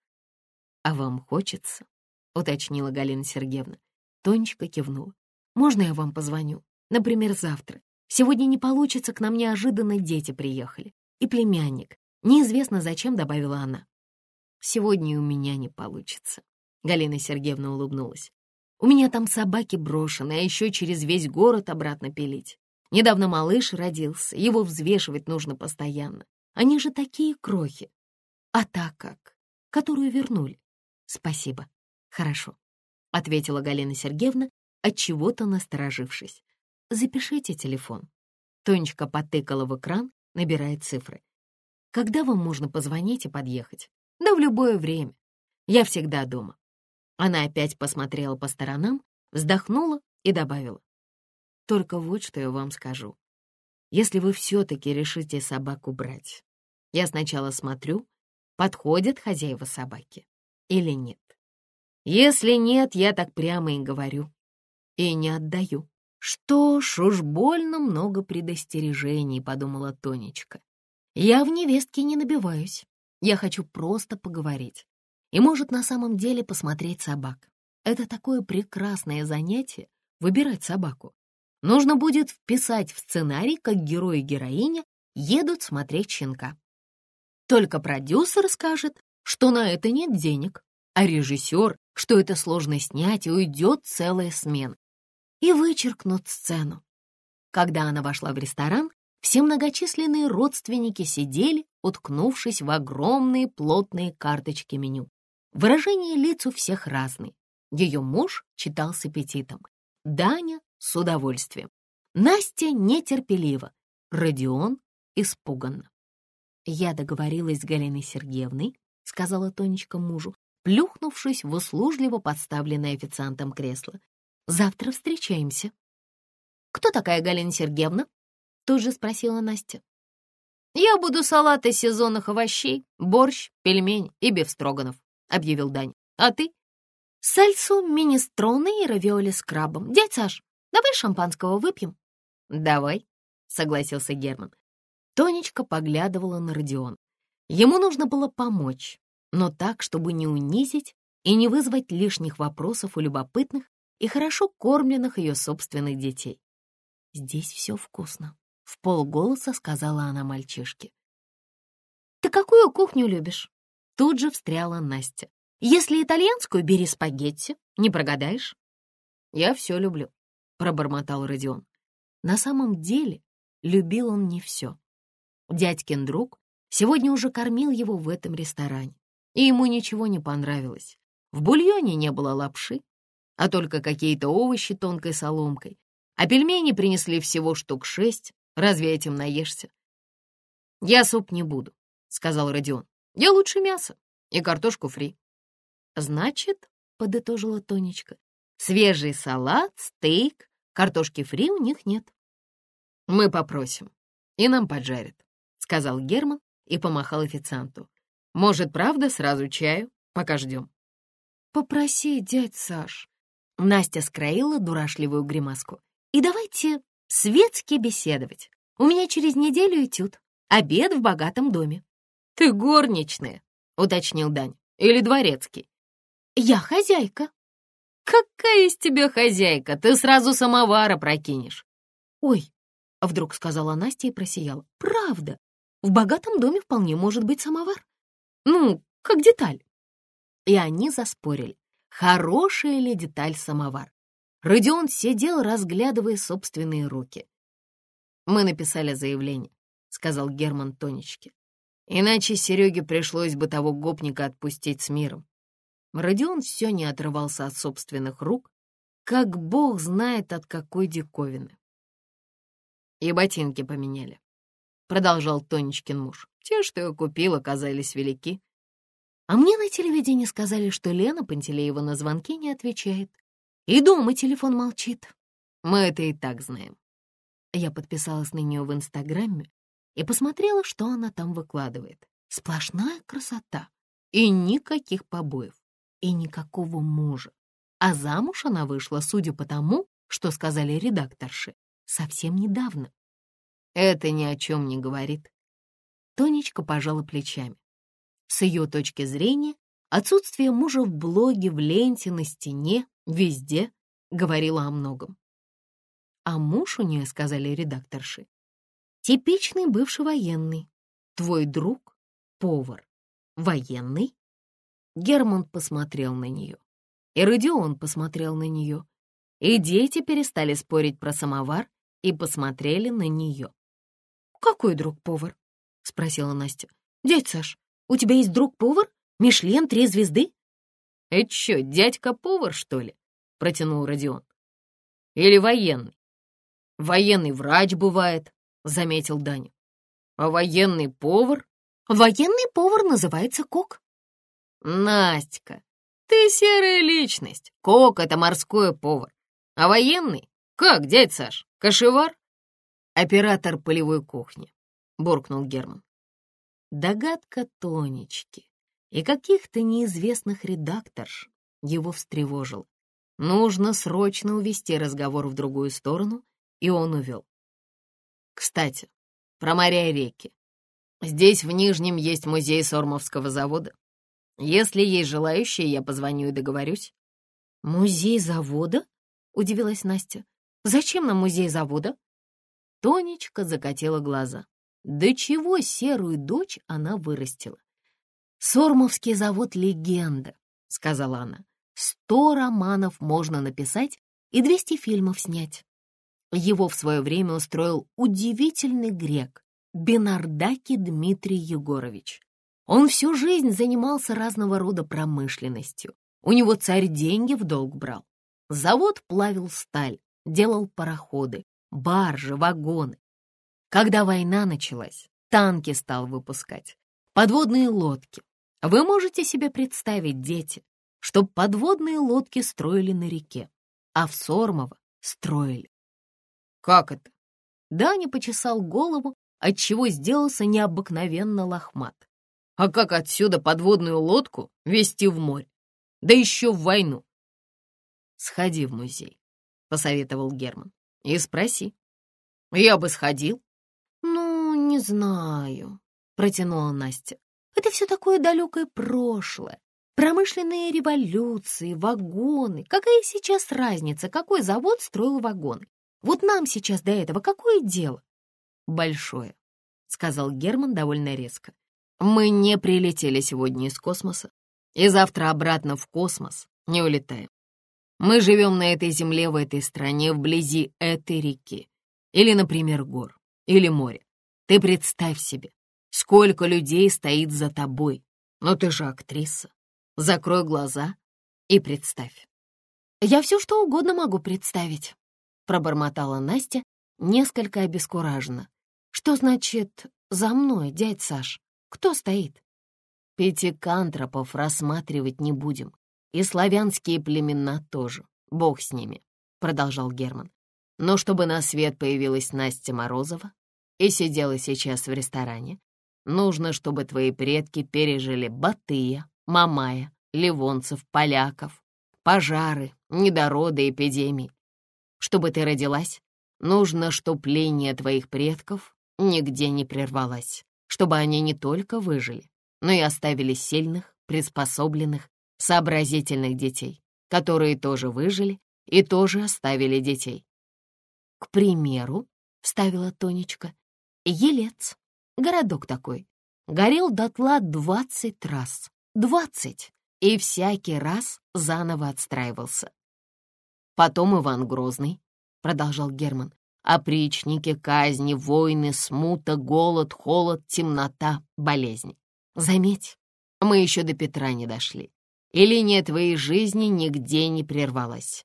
«А вам хочется?» — уточнила Галина Сергеевна. Тонечка кивнула. «Можно я вам позвоню? Например, завтра. Сегодня не получится, к нам неожиданно дети приехали. И племянник. Неизвестно, зачем добавила она. Сегодня у меня не получится». Галина Сергеевна улыбнулась. У меня там собаки брошены, а еще через весь город обратно пилить. Недавно малыш родился, его взвешивать нужно постоянно. Они же такие крохи. А так как? Которую вернули. Спасибо. Хорошо, — ответила Галина Сергеевна, отчего-то насторожившись. Запишите телефон. Тонечка потыкала в экран, набирая цифры. Когда вам можно позвонить и подъехать? Да в любое время. Я всегда дома. Она опять посмотрела по сторонам, вздохнула и добавила. Только вот что я вам скажу. Если вы все-таки решите собаку брать, я сначала смотрю, подходят хозяева собаки или нет. Если нет, я так прямо и говорю. И не отдаю. Что ж, уж больно много предостережений, подумала Тонечка. Я в невестке не набиваюсь. Я хочу просто поговорить. И, может, на самом деле посмотреть собак. Это такое прекрасное занятие — выбирать собаку. Нужно будет вписать в сценарий, как герой и героиня едут смотреть щенка. Только продюсер скажет, что на это нет денег, а режиссер, что это сложно снять и уйдет целая смена. И вычеркнут сцену. Когда она вошла в ресторан, все многочисленные родственники сидели, уткнувшись в огромные плотные карточки меню. Выражение лиц у всех разные. Ее муж читал с аппетитом, Даня — с удовольствием, Настя нетерпеливо, Родион испуганно. «Я договорилась с Галиной Сергеевной», — сказала Тонечка мужу, плюхнувшись в услужливо подставленное официантом кресло. «Завтра встречаемся». «Кто такая Галина Сергеевна?» — тут же спросила Настя. «Я буду салат из сезонных овощей, борщ, пельмень и бифстроганов», — объявил Дань. «А ты?» «Сальсу, министроны и равиоли с крабом. Дядь Саш, давай шампанского выпьем?» «Давай», — согласился Герман. Тонечка поглядывала на Родион. Ему нужно было помочь, но так, чтобы не унизить и не вызвать лишних вопросов у любопытных и хорошо кормленных ее собственных детей. «Здесь все вкусно», — в полголоса сказала она мальчишке. «Ты какую кухню любишь?» Тут же встряла Настя. «Если итальянскую, бери спагетти, не прогадаешь». «Я все люблю», — пробормотал Родион. На самом деле любил он не все. Дядькин друг сегодня уже кормил его в этом ресторане, и ему ничего не понравилось. В бульоне не было лапши, а только какие-то овощи тонкой соломкой, а пельмени принесли всего штук шесть. Разве этим наешься? «Я суп не буду», — сказал Родион. «Я лучше мясо и картошку фри». «Значит», — подытожила Тонечка, «свежий салат, стейк, картошки фри у них нет». «Мы попросим, и нам поджарят», — сказал Герман и помахал официанту. «Может, правда, сразу чаю, пока ждем?» «Попроси, дядь Саш». Настя скроила дурашливую гримаску. «И давайте светски беседовать. У меня через неделю этюд. Обед в богатом доме». «Ты горничная», — уточнил Дань. «Или дворецкий?» «Я хозяйка». «Какая из тебя хозяйка? Ты сразу самовара прокинешь». «Ой», — вдруг сказала Настя и просияла. «Правда, в богатом доме вполне может быть самовар. Ну, как деталь». И они заспорили, хорошая ли деталь самовар. Родион сидел, разглядывая собственные руки. «Мы написали заявление», — сказал Герман Тонечке. Иначе Сереге пришлось бы того гопника отпустить с миром. Родион все не отрывался от собственных рук, как бог знает от какой диковины. И ботинки поменяли. Продолжал Тонечкин муж. Те, что я купил, оказались велики. А мне на телевидении сказали, что Лена Пантелеева на звонки не отвечает. И дома телефон молчит. Мы это и так знаем. Я подписалась на нее в Инстаграме и посмотрела, что она там выкладывает. Сплошная красота и никаких побоев, и никакого мужа. А замуж она вышла, судя по тому, что сказали редакторши, совсем недавно. Это ни о чем не говорит. Тонечка пожала плечами. С ее точки зрения, отсутствие мужа в блоге, в ленте, на стене, везде говорило о многом. А муж у нее, сказали редакторши, Типичный бывший военный. Твой друг — повар. Военный? Герман посмотрел на нее. И Родион посмотрел на нее. И дети перестали спорить про самовар и посмотрели на нее. «Какой друг-повар?» — спросила Настя. «Дядь Саш, у тебя есть друг-повар? Мишлен, три звезды?» «Это что, дядька-повар, что ли?» — протянул Родион. «Или военный?» «Военный врач бывает», — заметил Даня. «А военный повар?» «Военный повар называется кок». «Настя, ты серая личность. Кок — это морской повар. А военный? Как, дядь Саш, кошевар?» «Оператор полевой кухни», — буркнул Герман. Догадка Тонечки и каких-то неизвестных редакторш его встревожил. Нужно срочно увести разговор в другую сторону, и он увел. Кстати, про моря и реки. Здесь в Нижнем есть музей Сормовского завода. Если есть желающие, я позвоню и договорюсь. «Музей завода?» — удивилась Настя. «Зачем нам музей завода?» Тонечка закатила глаза. До чего серую дочь она вырастила? «Сормовский завод — легенда», — сказала она. «Сто романов можно написать и двести фильмов снять». Его в свое время устроил удивительный грек Бенардаки Дмитрий Егорович. Он всю жизнь занимался разного рода промышленностью. У него царь деньги в долг брал. Завод плавил сталь, делал пароходы, баржи, вагоны. Когда война началась, танки стал выпускать, подводные лодки. Вы можете себе представить, дети, что подводные лодки строили на реке, а в Сормово строили. Как это? Даня почесал голову, отчего сделался необыкновенно лохмат. А как отсюда подводную лодку везти в море? Да еще в войну. Сходи в музей, — посоветовал Герман, — и спроси. Я бы сходил, «Ну, не знаю», — протянула Настя. «Это все такое далекое прошлое. Промышленные революции, вагоны. Какая сейчас разница, какой завод строил вагоны? Вот нам сейчас до этого какое дело?» «Большое», — сказал Герман довольно резко. «Мы не прилетели сегодня из космоса, и завтра обратно в космос не улетаем. Мы живем на этой земле, в этой стране, вблизи этой реки. Или, например, гор или море. Ты представь себе, сколько людей стоит за тобой. Но ты же актриса. Закрой глаза и представь. «Я все что угодно могу представить», — пробормотала Настя, несколько обескуражена. «Что значит «за мной, дядь Саш»? Кто стоит?» «Пятикантропов рассматривать не будем. И славянские племена тоже. Бог с ними», — продолжал Герман. Но чтобы на свет появилась Настя Морозова и сидела сейчас в ресторане, нужно, чтобы твои предки пережили Батыя, Мамая, Ливонцев, Поляков, пожары, недороды, эпидемии. Чтобы ты родилась, нужно, чтобы линия твоих предков нигде не прервалась, чтобы они не только выжили, но и оставили сильных, приспособленных, сообразительных детей, которые тоже выжили и тоже оставили детей. К примеру, — вставила Тонечка, — Елец, городок такой, горел дотла двадцать раз. Двадцать! И всякий раз заново отстраивался. Потом Иван Грозный, — продолжал Герман, — опричники, казни, войны, смута, голод, холод, темнота, болезни. Заметь, мы еще до Петра не дошли, и линия твоей жизни нигде не прервалась.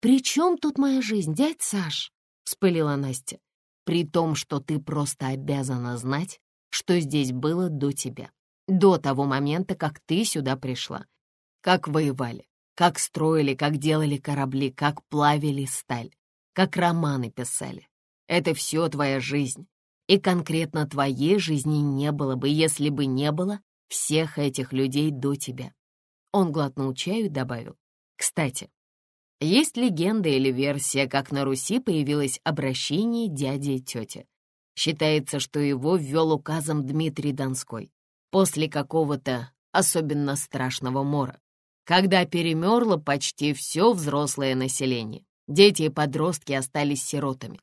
«При чем тут моя жизнь, дядь Саш?» — вспылила Настя. «При том, что ты просто обязана знать, что здесь было до тебя, до того момента, как ты сюда пришла. Как воевали, как строили, как делали корабли, как плавили сталь, как романы писали. Это все твоя жизнь. И конкретно твоей жизни не было бы, если бы не было всех этих людей до тебя. Он глотнул чаю и добавил. Кстати, есть легенда или версия, как на Руси появилось обращение дяди и тети. Считается, что его ввел указом Дмитрий Донской после какого-то особенно страшного мора, когда перемерло почти все взрослое население. Дети и подростки остались сиротами.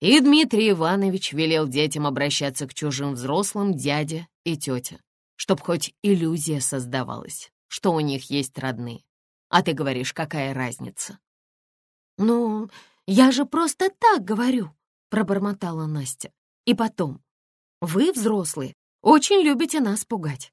И Дмитрий Иванович велел детям обращаться к чужим взрослым дядя и тетя, чтоб хоть иллюзия создавалась, что у них есть родные. А ты говоришь, какая разница?» «Ну, я же просто так говорю», — пробормотала Настя. «И потом, вы, взрослые, очень любите нас пугать.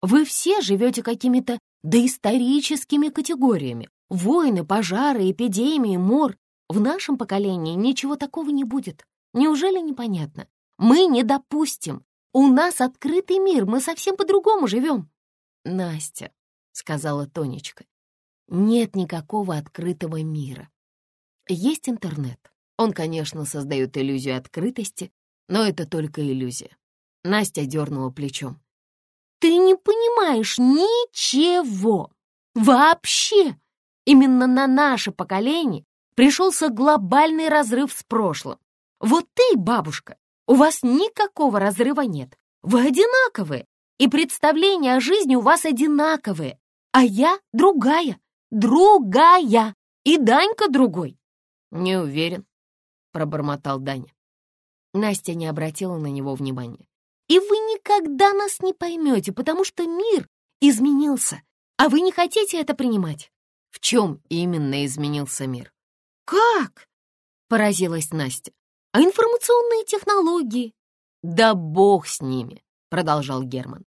Вы все живете какими-то доисторическими категориями. Войны, пожары, эпидемии, мор. В нашем поколении ничего такого не будет. Неужели непонятно? Мы не допустим. У нас открытый мир, мы совсем по-другому живем. Настя, — сказала Тонечка, — нет никакого открытого мира. Есть интернет. Он, конечно, создает иллюзию открытости, но это только иллюзия. Настя дернула плечом. «Ты не понимаешь ничего! Вообще! Именно на наше поколение пришелся глобальный разрыв с прошлым. Вот ты, бабушка, у вас никакого разрыва нет. Вы одинаковые, и представления о жизни у вас одинаковые. А я другая, другая, и Данька другой. «Не уверен», — пробормотал Даня. Настя не обратила на него внимания. «И вы никогда нас не поймете, потому что мир изменился, а вы не хотите это принимать». «В чем именно изменился мир?» «Как?» — поразилась Настя. «А информационные технологии?» «Да бог с ними!» — продолжал Герман.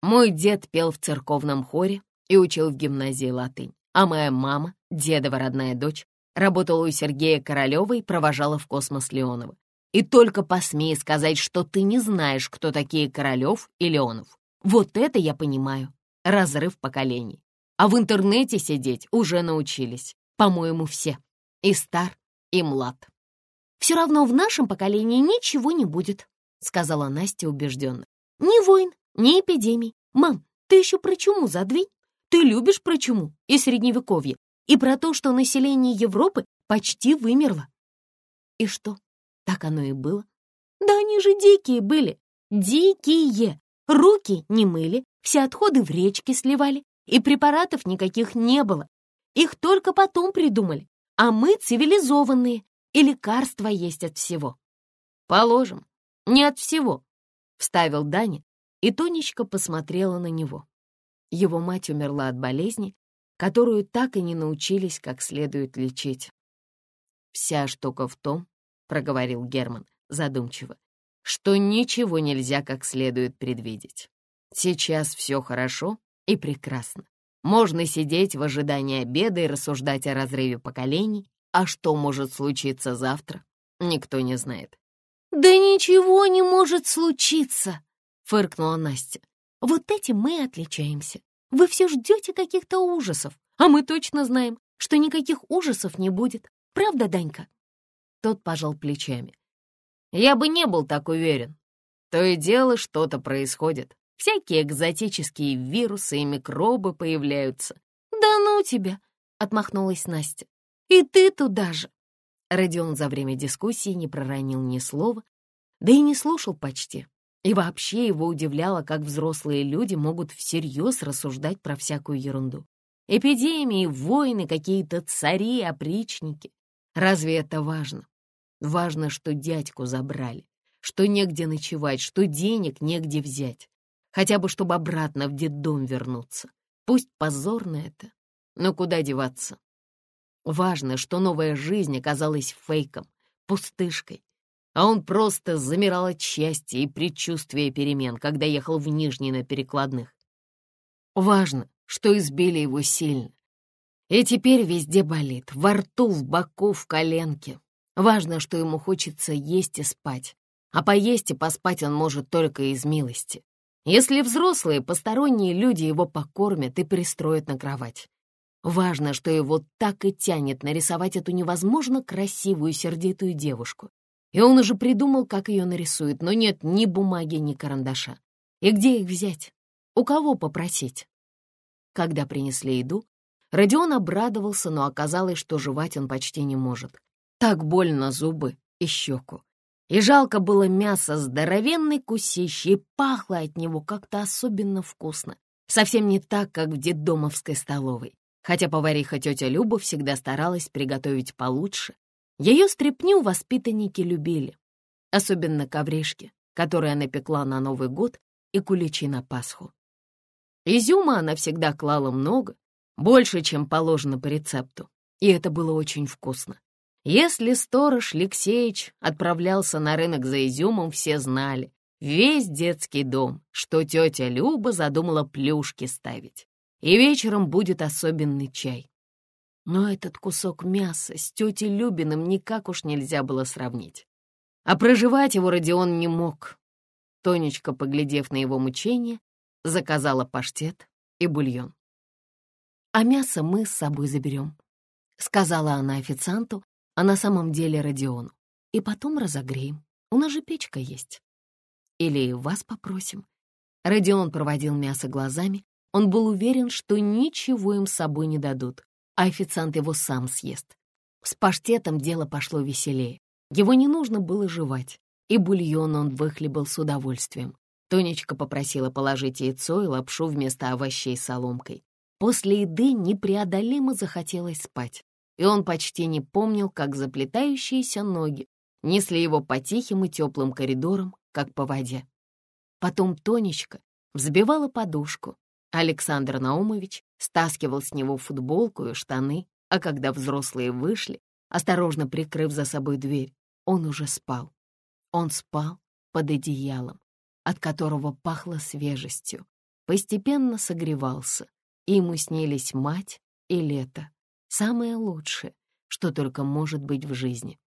«Мой дед пел в церковном хоре и учил в гимназии латынь, а моя мама, дедова родная дочь, Работала у Сергея Королева и провожала в космос Леонова. И только посмей сказать, что ты не знаешь, кто такие Королев и Леонов. Вот это я понимаю. Разрыв поколений. А в интернете сидеть уже научились. По-моему, все. И стар, и млад. «Все равно в нашем поколении ничего не будет», — сказала Настя убежденно. «Ни войн, ни эпидемий. Мам, ты еще про чуму задвинь. Ты любишь про чуму и средневековье, и про то, что население Европы почти вымерло. И что, так оно и было? Да они же дикие были, дикие. Руки не мыли, все отходы в речке сливали, и препаратов никаких не было. Их только потом придумали, а мы цивилизованные, и лекарства есть от всего. Положим, не от всего, — вставил Даня, и Тонечка посмотрела на него. Его мать умерла от болезни, которую так и не научились как следует лечить. «Вся штука в том, — проговорил Герман задумчиво, — что ничего нельзя как следует предвидеть. Сейчас все хорошо и прекрасно. Можно сидеть в ожидании обеда и рассуждать о разрыве поколений, а что может случиться завтра, никто не знает. «Да ничего не может случиться!» — фыркнула Настя. «Вот этим мы отличаемся. Вы все ждете каких-то ужасов, а мы точно знаем, что никаких ужасов не будет. Правда, Данька?» Тот пожал плечами. «Я бы не был так уверен. То и дело что-то происходит. Всякие экзотические вирусы и микробы появляются». «Да ну тебя!» — отмахнулась Настя. «И ты туда же!» Родион за время дискуссии не проронил ни слова, да и не слушал почти. И вообще его удивляло, как взрослые люди могут всерьез рассуждать про всякую ерунду. Эпидемии, войны, какие-то цари, опричники. Разве это важно? Важно, что дядьку забрали, что негде ночевать, что денег негде взять. Хотя бы, чтобы обратно в детдом вернуться. Пусть позорно это, но куда деваться? Важно, что новая жизнь оказалась фейком, пустышкой, а он просто замирал от счастья и предчувствия перемен, когда ехал в Нижний на перекладных. Важно, что избили его сильно. И теперь везде болит, во рту, в боку, в коленке. Важно, что ему хочется есть и спать, а поесть и поспать он может только из милости. Если взрослые, посторонние люди его покормят и пристроят на кровать. Важно, что его так и тянет нарисовать эту невозможно красивую сердитую девушку, и он уже придумал, как ее нарисует, но нет ни бумаги, ни карандаша. И где их взять? У кого попросить? Когда принесли еду, Родион обрадовался, но оказалось, что жевать он почти не может. Так больно зубы и щеку. И жалко было мясо, здоровенной кусище, и пахло от него как-то особенно вкусно. Совсем не так, как в детдомовской столовой. Хотя повариха тетя Люба всегда старалась приготовить получше, ее стряпню воспитанники любили, особенно ковришки, которые она пекла на Новый год и куличи на Пасху. Изюма она всегда клала много, Больше, чем положено по рецепту. И это было очень вкусно. Если сторож Алексеевич отправлялся на рынок за изюмом, все знали, весь детский дом, что тетя Люба задумала плюшки ставить. И вечером будет особенный чай. Но этот кусок мяса с тетей Любиным никак уж нельзя было сравнить. А проживать его Родион не мог. Тонечка, поглядев на его мучения, заказала паштет и бульон. «А мясо мы с собой заберем», — сказала она официанту, а на самом деле Родиону. «И потом разогреем. У нас же печка есть. Или вас попросим». Родион проводил мясо глазами. Он был уверен, что ничего им с собой не дадут, а официант его сам съест. С паштетом дело пошло веселее. Его не нужно было жевать, и бульон он выхлебал с удовольствием. Тонечка попросила положить яйцо и лапшу вместо овощей соломкой. После еды непреодолимо захотелось спать, и он почти не помнил, как заплетающиеся ноги несли его по тихим и теплым коридорам, как по воде. Потом Тонечка взбивала подушку. Александр Наумович стаскивал с него футболку и штаны, а когда взрослые вышли, осторожно прикрыв за собой дверь, он уже спал. Он спал под одеялом, от которого пахло свежестью, постепенно согревался, и ему снились мать и лето, самое лучшее, что только может быть в жизни.